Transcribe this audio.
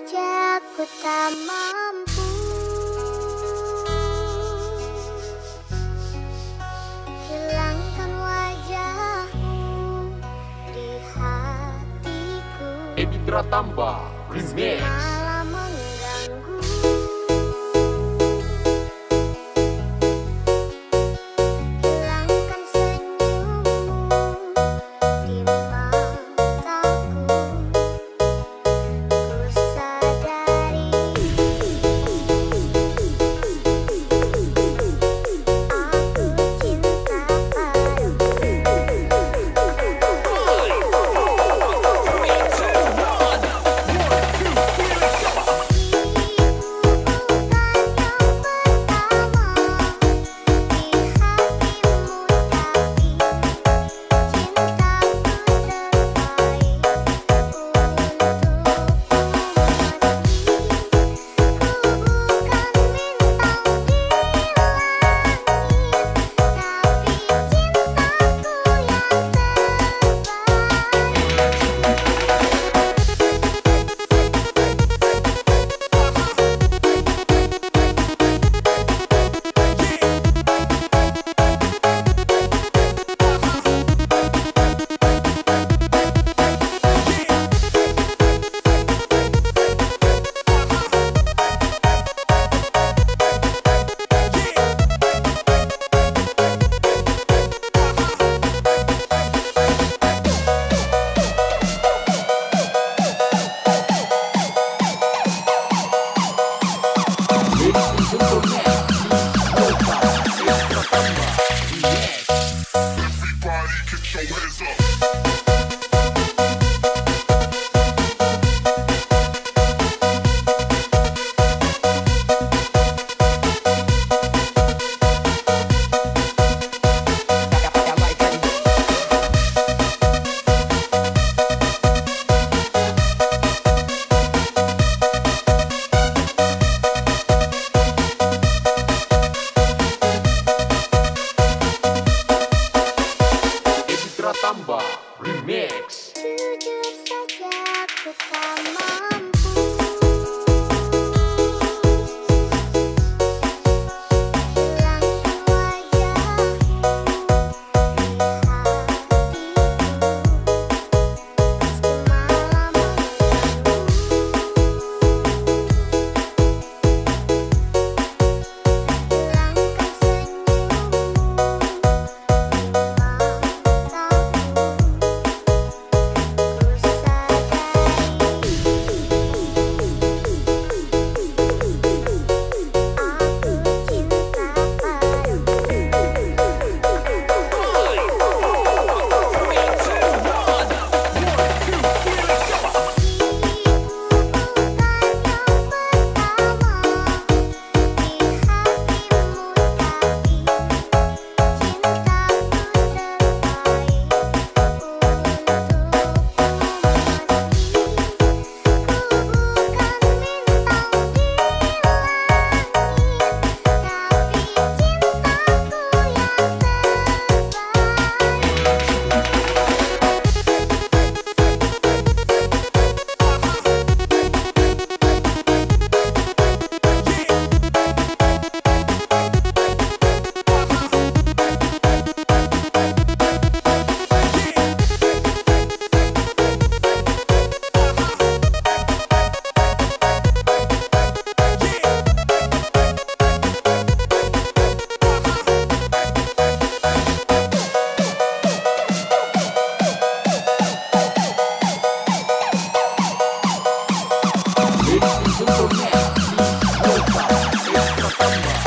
saja ku tak mampu. Hilangkan wajahmu di hatiku. Edi Pratamba Remix. 届くかも Bye.